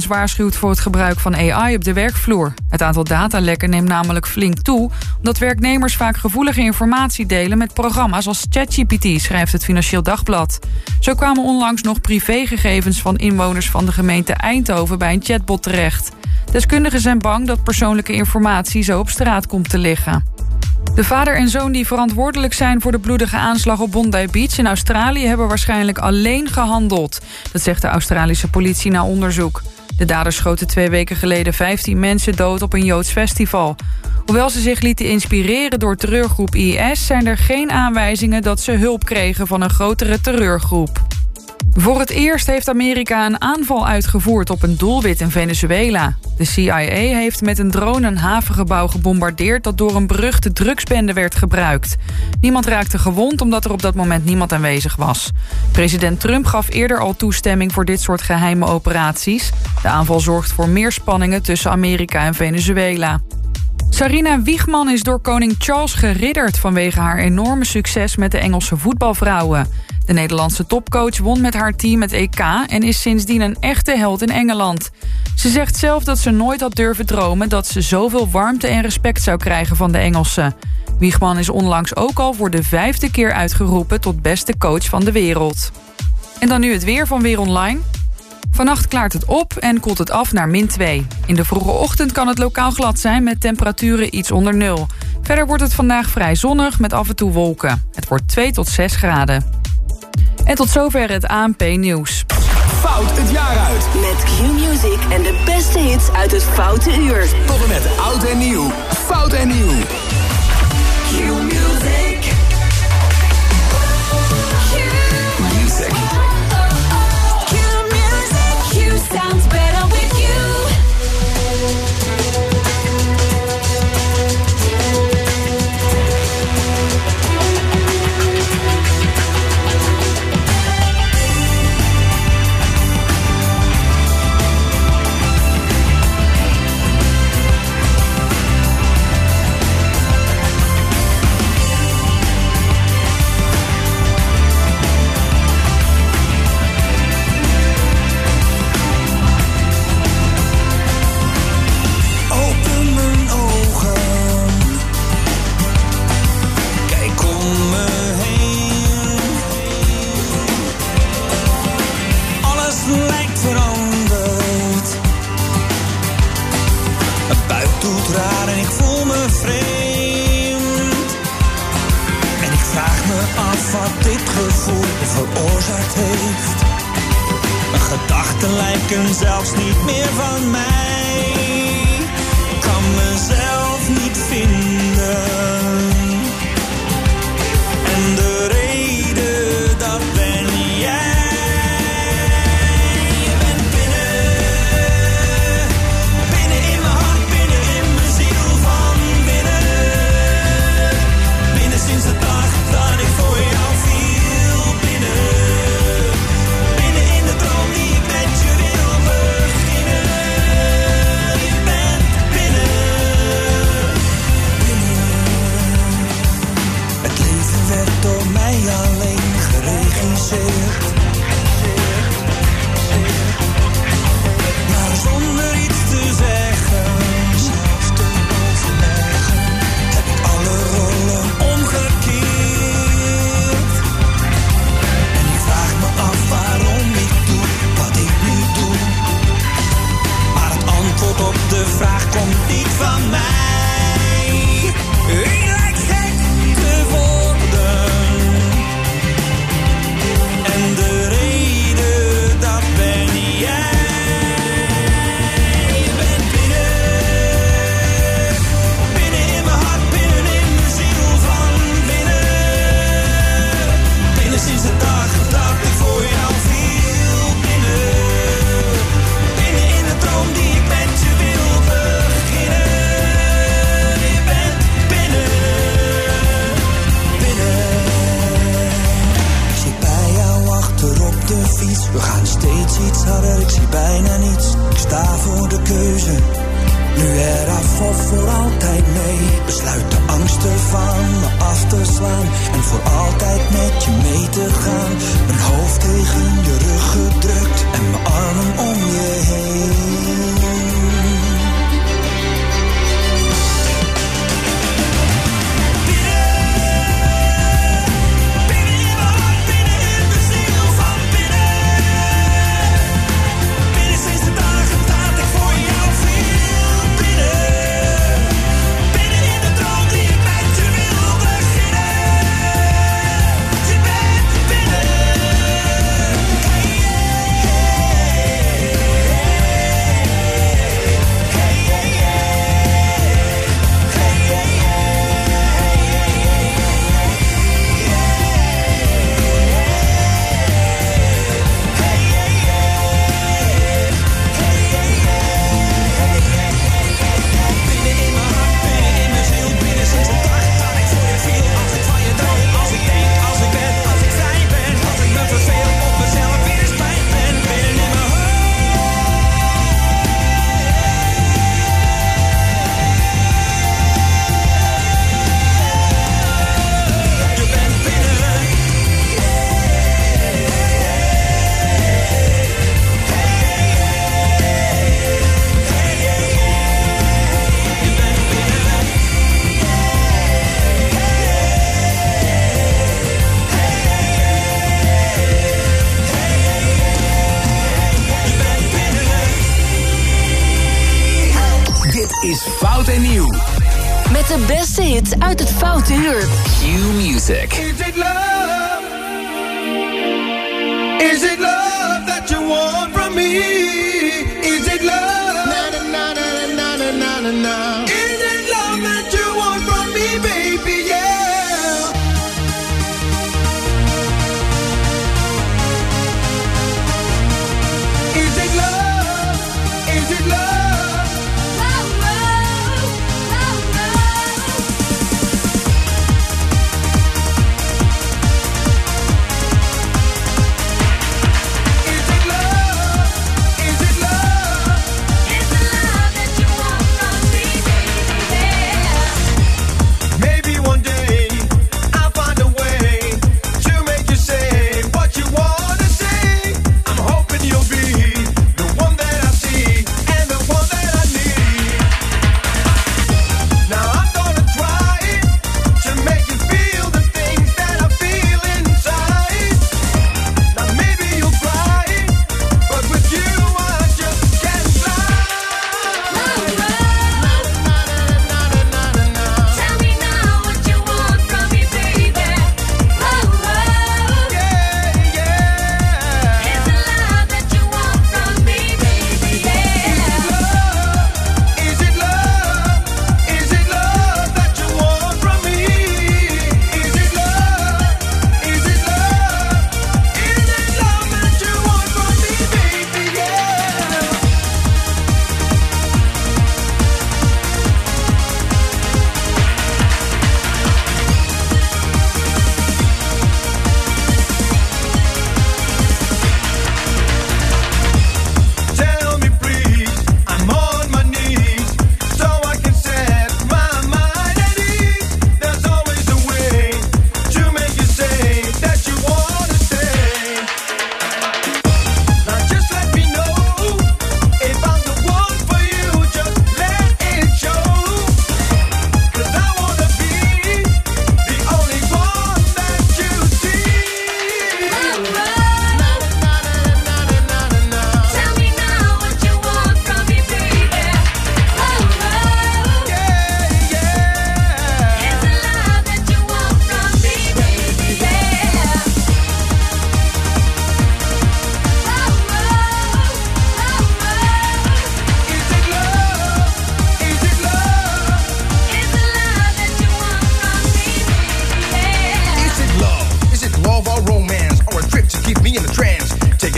waarschuwt voor het gebruik van AI op de werkvloer. Het aantal datalekken neemt namelijk flink toe... omdat werknemers vaak gevoelige informatie delen... met programma's als ChatGPT, schrijft het Financieel Dagblad. Zo kwamen onlangs nog privégegevens van inwoners van de gemeente Eindhoven... bij een chatbot terecht. Deskundigen zijn bang dat persoonlijke informatie zo op straat komt te liggen. De vader en zoon die verantwoordelijk zijn voor de bloedige aanslag op Bondi Beach in Australië hebben waarschijnlijk alleen gehandeld. Dat zegt de Australische politie na onderzoek. De daders schoten twee weken geleden 15 mensen dood op een Joods festival. Hoewel ze zich lieten inspireren door terreurgroep IS... zijn er geen aanwijzingen dat ze hulp kregen van een grotere terreurgroep. Voor het eerst heeft Amerika een aanval uitgevoerd op een doelwit in Venezuela. De CIA heeft met een drone een havengebouw gebombardeerd... dat door een beruchte drugsbende werd gebruikt. Niemand raakte gewond omdat er op dat moment niemand aanwezig was. President Trump gaf eerder al toestemming voor dit soort geheime operaties. De aanval zorgt voor meer spanningen tussen Amerika en Venezuela. Sarina Wiegman is door koning Charles geridderd... vanwege haar enorme succes met de Engelse voetbalvrouwen. De Nederlandse topcoach won met haar team het EK... en is sindsdien een echte held in Engeland. Ze zegt zelf dat ze nooit had durven dromen... dat ze zoveel warmte en respect zou krijgen van de Engelsen. Wiegman is onlangs ook al voor de vijfde keer uitgeroepen... tot beste coach van de wereld. En dan nu het weer van Weer Online. Vannacht klaart het op en koelt het af naar min 2. In de vroege ochtend kan het lokaal glad zijn met temperaturen iets onder nul. Verder wordt het vandaag vrij zonnig met af en toe wolken. Het wordt 2 tot 6 graden. En tot zover het ANP-nieuws. Fout het jaar uit. Met Q-Music en de beste hits uit het Foute Uur. Tot en met oud en nieuw. Fout en nieuw.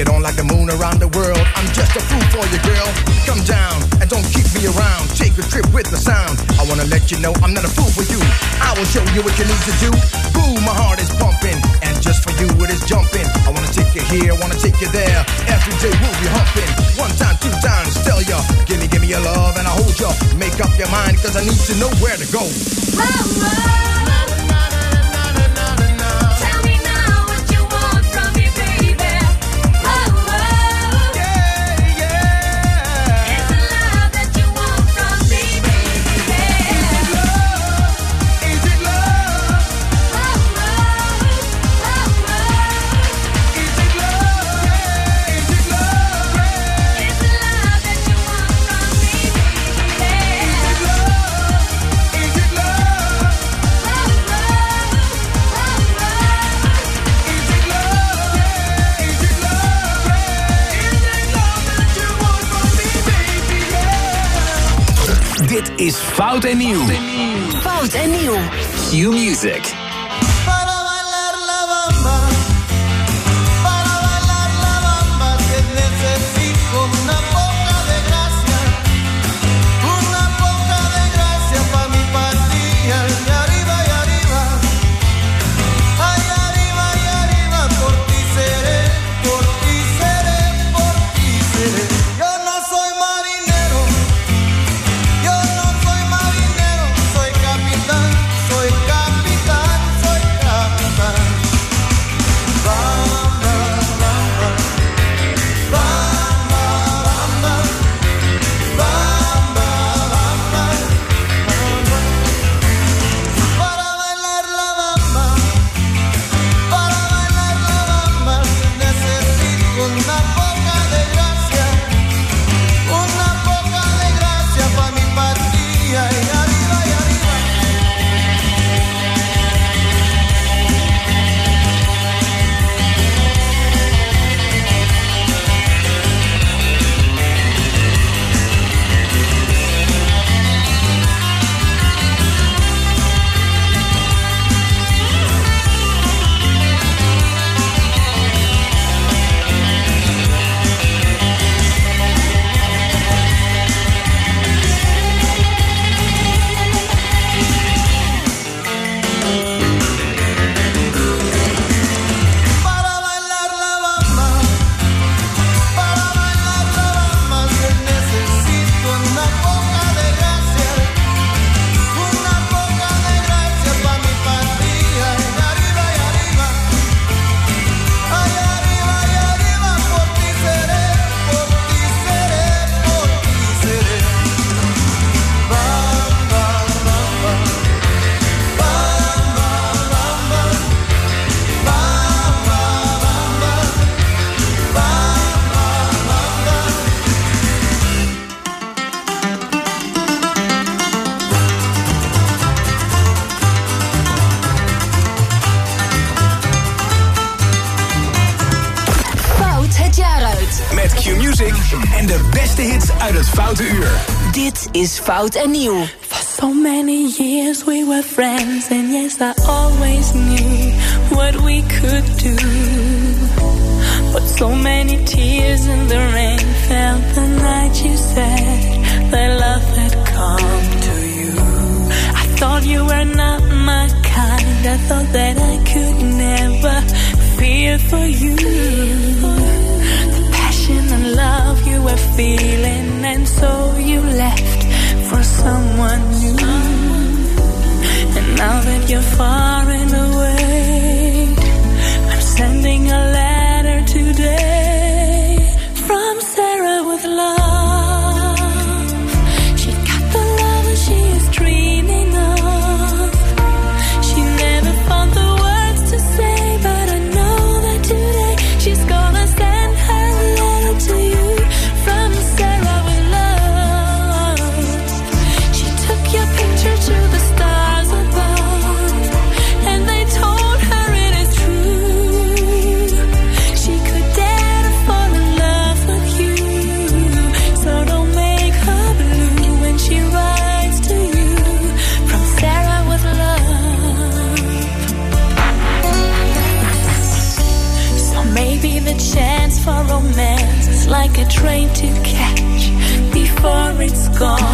get on like the moon around the world. I'm just a fool for you, girl. Come down and don't keep me around. Take a trip with the sound. I wanna let you know I'm not a fool for you. I will show you what you need to do. Boom, my heart is pumping, and just for you it is jumping. I wanna take you here, I wanna take you there. Every day we'll be humping. One time, two times, tell ya. Gimme, gimme your love, and I'll hold ya. Make up your mind, cause I need to know where to go. Mama. is Fout en Nieuw. Fout en Nieuw. Q Music. Fout en Nieuw. For so many years we were friends, and yes, I always knew what we could do. But so many tears in the rain fell the night you said that love had come to you. I thought you were not my kind, I thought that I could never fear for you. The passion and love you were feeling, and so you left for someone new. And now that you're far and away, I'm sending a letter today gone.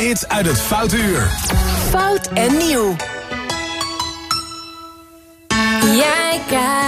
hits uit het Foute Uur. Fout en nieuw. Jij kijkt.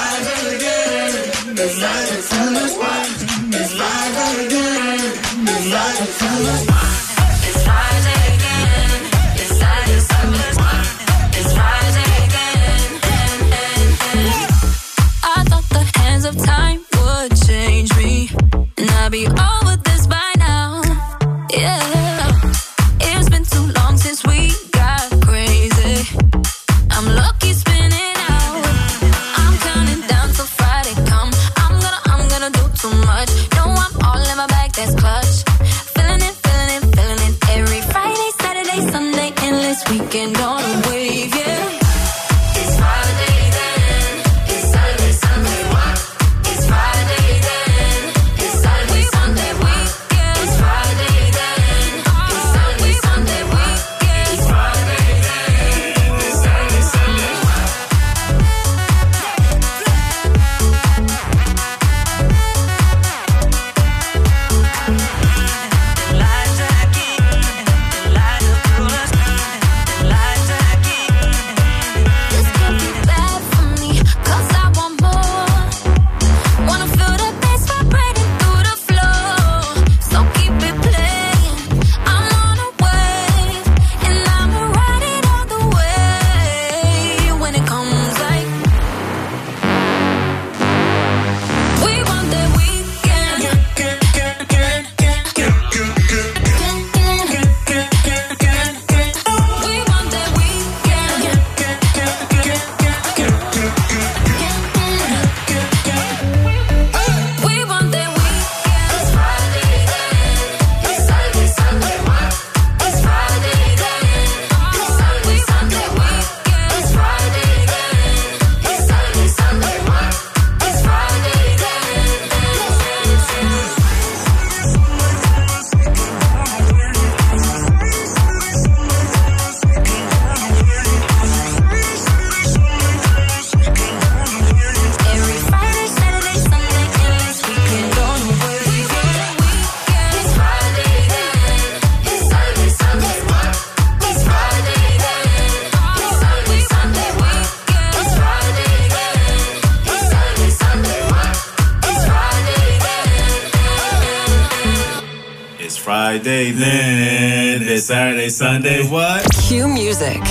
day, then, it's Saturday, Sunday, what? Cue Music.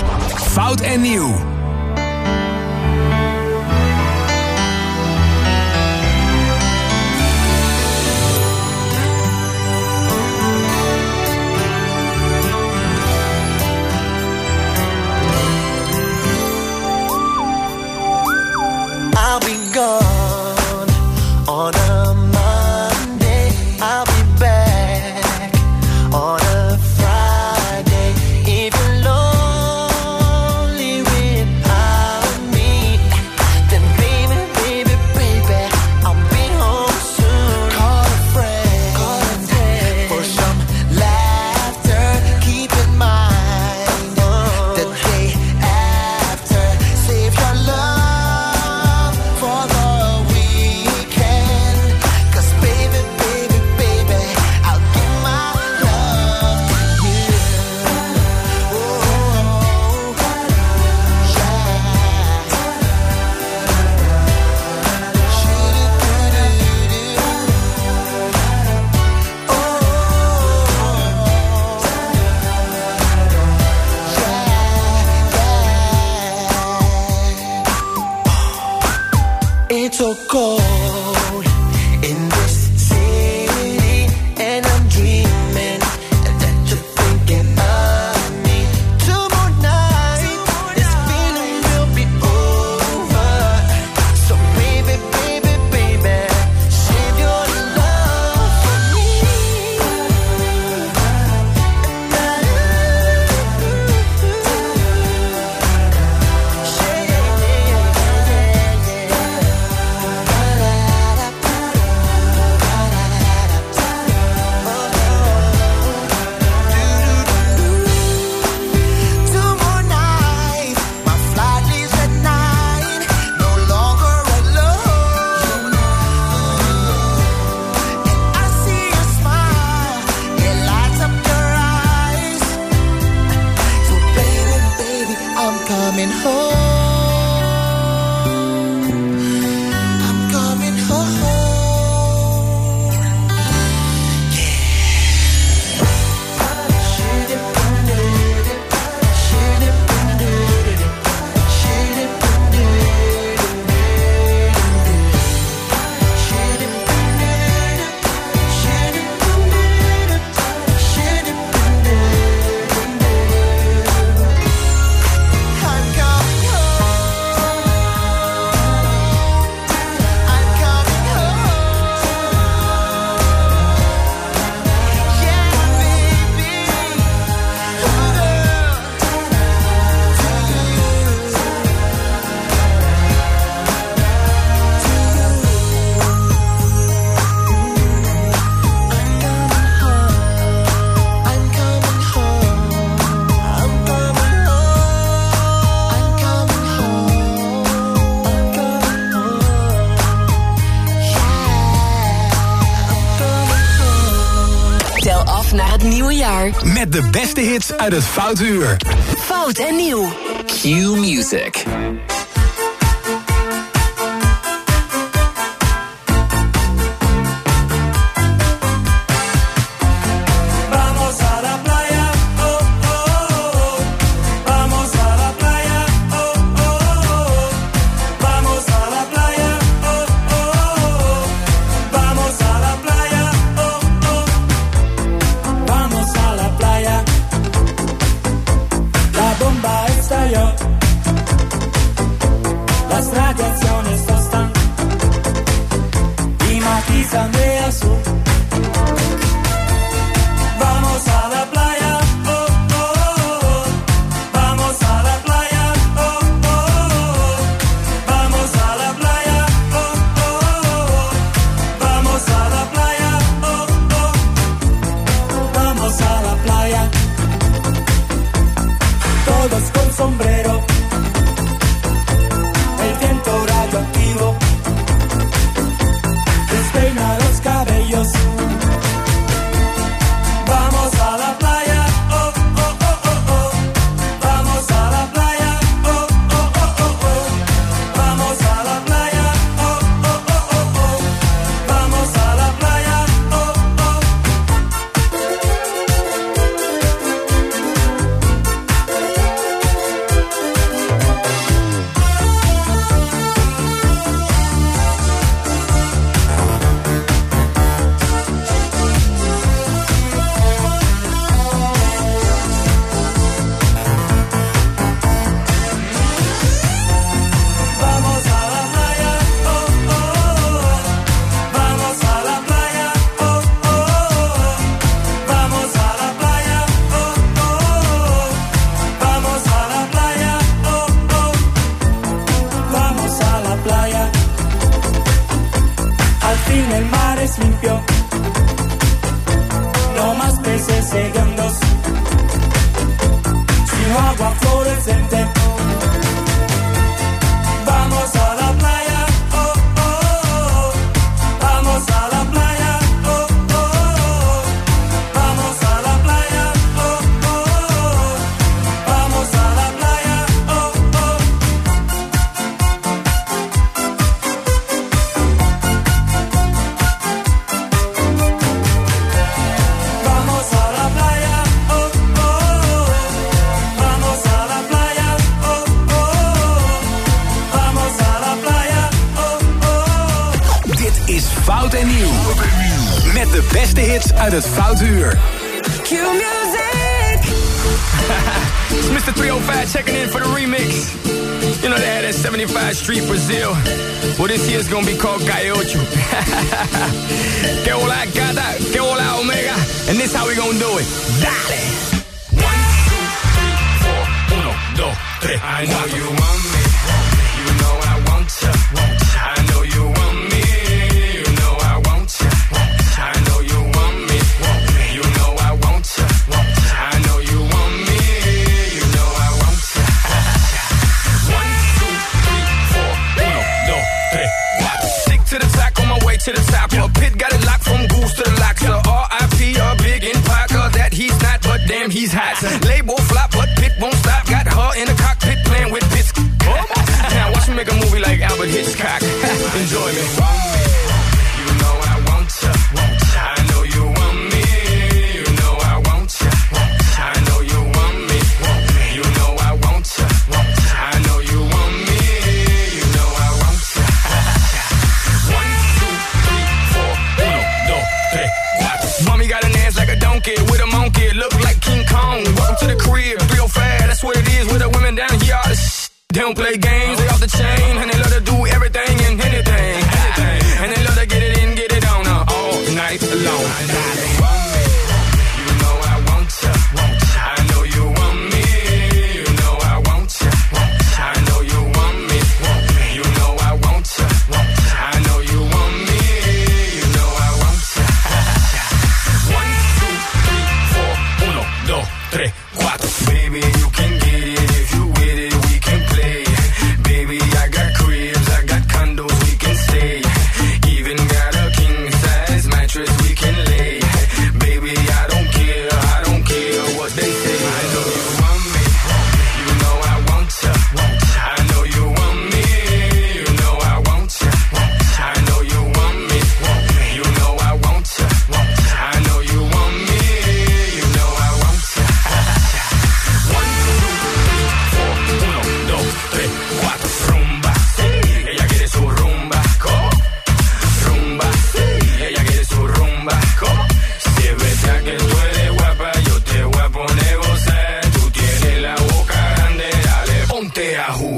Fout en new. naar het nieuwe jaar. Met de beste hits uit het fout Uur. Fout en nieuw. Q Music.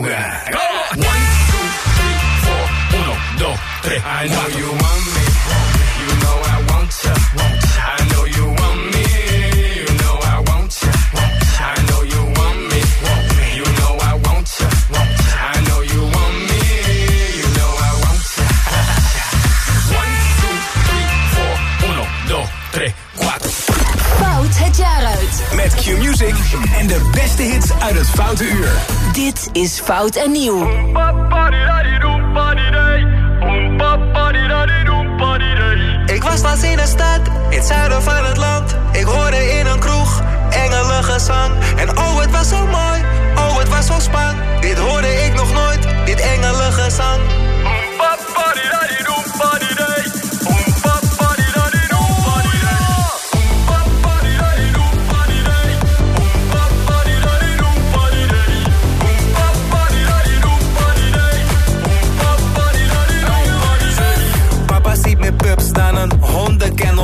pura. 1, 2, 3, 4, 1, 2, 3, I know you want me. En de beste hits uit het Foute Uur. Dit is Fout en Nieuw. Ik was laatst in een stad, in het zuiden van het land. Ik hoorde in een kroeg engelengezang. En oh, het was zo mooi, oh, het was zo spannend. Dit hoorde ik nog nooit, dit engelengezang. Papa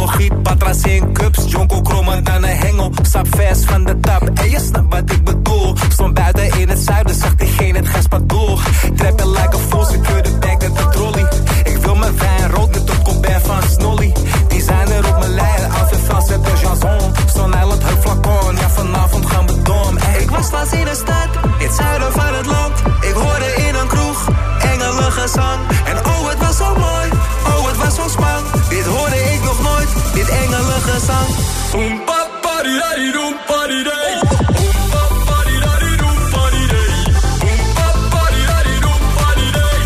Giet patras in cups, jonko krommen dan een hengel. Stap vers van de tap, en je snapt wat ik bedoel. Stond buiten in het zuiden, zag diegene het gaspadoel. Treppen like een vol, secure de met de trolley. Ik wil mijn wijn roken tot Colbert van Snolly. Die zijn er op mijn lijn, af en vast met de chanson. Stone Island, het flacon, ja vanavond gaan we dom. Ey, Ik was laatst in een stad, in het zuiden van het land. Ik hoorde in een kroeg engelengezang. En oh, het was zo mooi, oh, het was zo spannend. Dit hoorde ik nog nooit, dit engelengezang. Oem, pa, pa, di, da, di, doem, pa, di, day. Oem, pa, pa, di, da, di, doem, pa, di, day. Oem, pa, pa, di, da, di, doem, pa, di, day.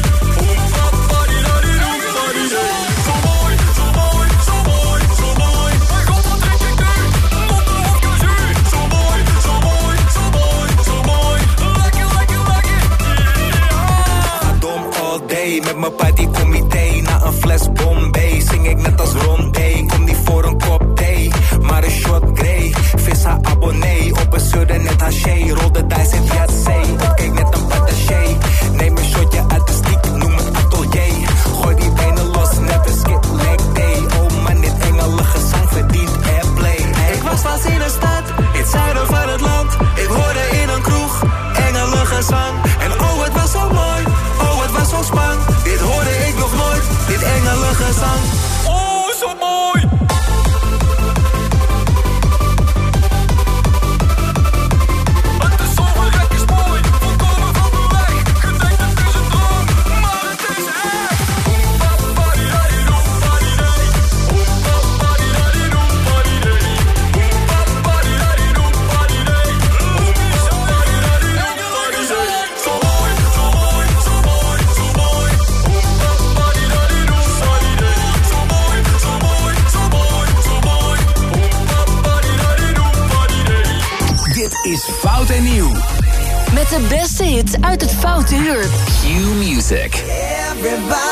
Oem, pa, pa, di, da, di, doem, pa, di, day. Zo mooi, zo mooi, zo mooi, zo mooi. Mijn god, wat drink ik nu? Moppen of Rol de dice in Piazzee, opkeek net een pataché. Neem een shotje uit de stiek, noem het atelier. Gooi die benen los, net een skip leg day. Oh man, dit engelen gezang verdient airplay. Hey, Ik was laatst in een stad, in het zuiden van het land. Ik hoorde in een kroeg engelengezang. En Europe. Q Music. Everybody.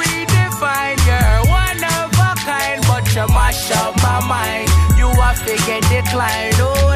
defined. You're one of a kind, but you mash up my mind. You are figure decline. Oh,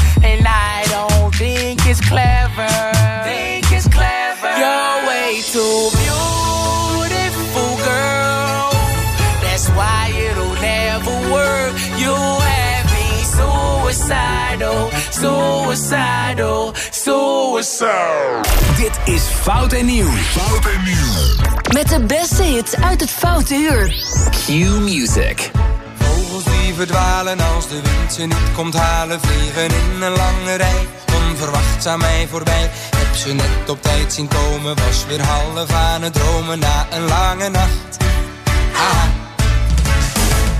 suicidal, suicidal, suicidal. Dit is Fout en Nieuw. Fout en Nieuw. Met de beste hits uit het Foute Uur. Q Music. Vogels die verdwalen als de wind ze niet komt halen Vliegen in een lange rij, onverwachts aan mij voorbij Heb ze net op tijd zien komen, was weer half aan het dromen Na een lange nacht, haha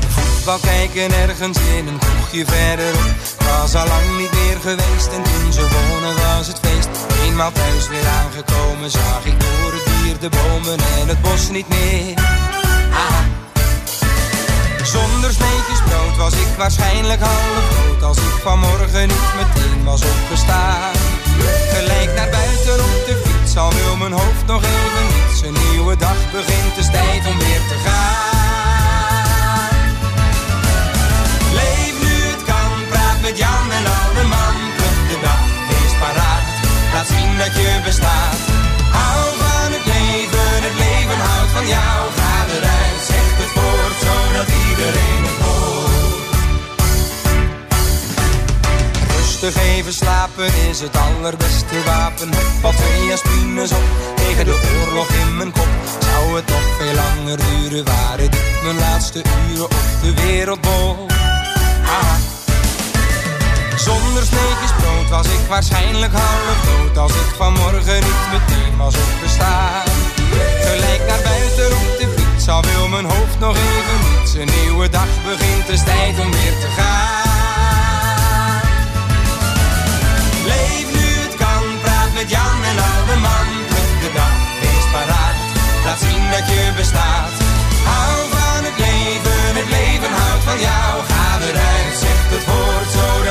Voetbal kijken ergens in een kroegje verderop Was al lang niet meer geweest. En toen ze wonen was het feest. Eenmaal thuis weer aangekomen zag ik door het dier de bomen en het bos niet meer. Zonder sneetjes brood was ik waarschijnlijk half dood Als ik vanmorgen niet meteen was opgestaan. Gelijk naar buiten op de fiets Al wil mijn hoofd nog even niets Een nieuwe dag begint, is tijd om weer te gaan met Jan en alle man. De dag, wees paraat. Laat zien dat je bestaat. Hou van het leven, het leven houdt van jou. Ga eruit, zeg het woord, zodat iedereen het hoort. Rustig even slapen is het allerbeste wapen. Valt twee aspines op tegen de oorlog in mijn kop. Zou het nog veel langer duren, waren dit mijn laatste uren op de wereldbol. Zonder sneetjes brood was ik waarschijnlijk half dood Als ik vanmorgen niet meteen was opgestaan. Gelijk naar buiten op de fiets, al wil mijn hoofd nog even niets Een nieuwe dag begint, het is tijd om weer te gaan. Leef nu het kan, praat met Jan en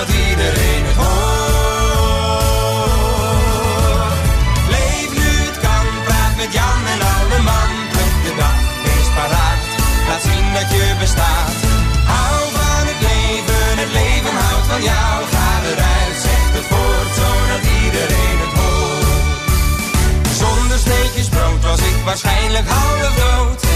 dat iedereen het hoort. Leef nu het kan, praat met Jan en alle man. Met de dag, wees paraat, laat zien dat je bestaat. Hou van het leven, het leven houdt van jou. Ga eruit, zeg het voort, zodat iedereen het hoort. Zonder steekjes brood was ik waarschijnlijk half dood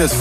uit het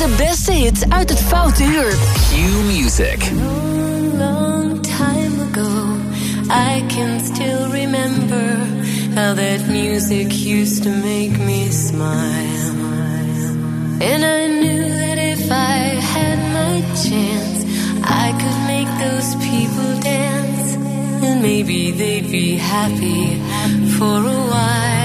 de beste hits uit het Foute Uur. Q Music. long time ago, I can still remember how that music used to make me smile. And I knew that if I had my chance, I could make those people dance. And maybe they'd be happy for a while.